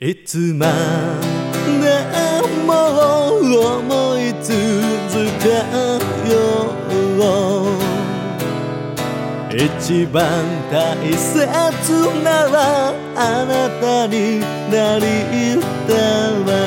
いつまでも思い続けよう。一番大切ならあなたになりたい。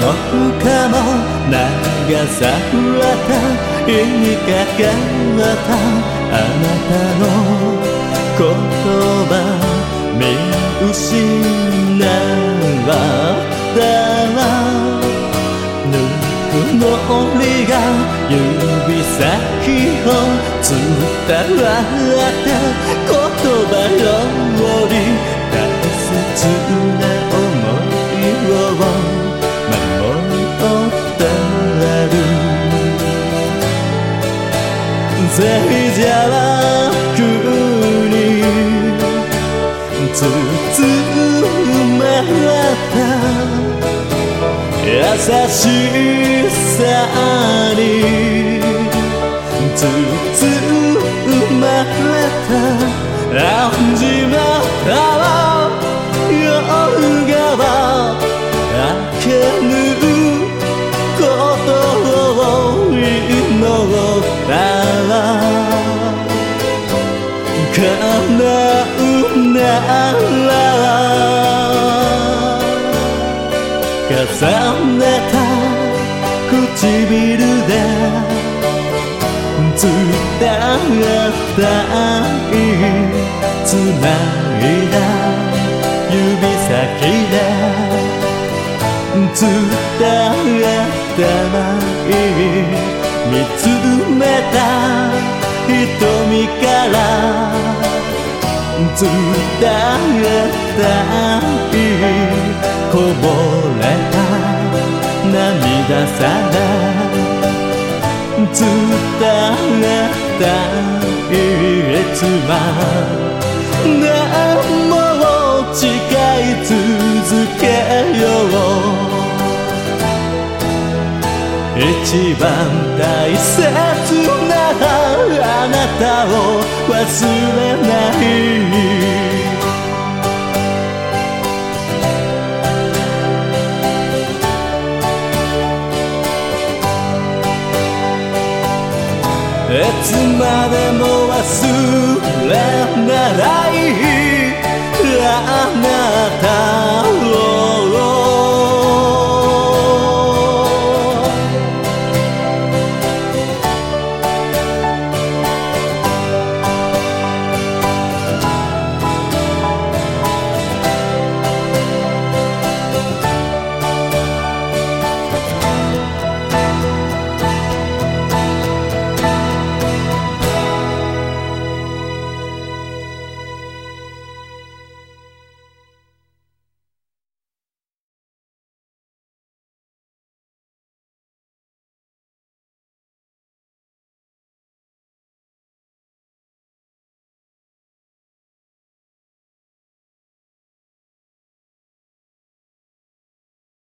何もかも流された意にかかったあなたの言葉見失わたらぬくもりが指先を伝わった。言葉静寂に包まれた優しさに包まれた始まった夜が明けぬことを祈った。重ねた唇で伝ったいつないだ指先で伝ったない。見つめた瞳から伝ったいこぼ涙さら伝ったいつまでも誓い続けよう。一番大切なあなたを忘れない。いつまでも忘れなら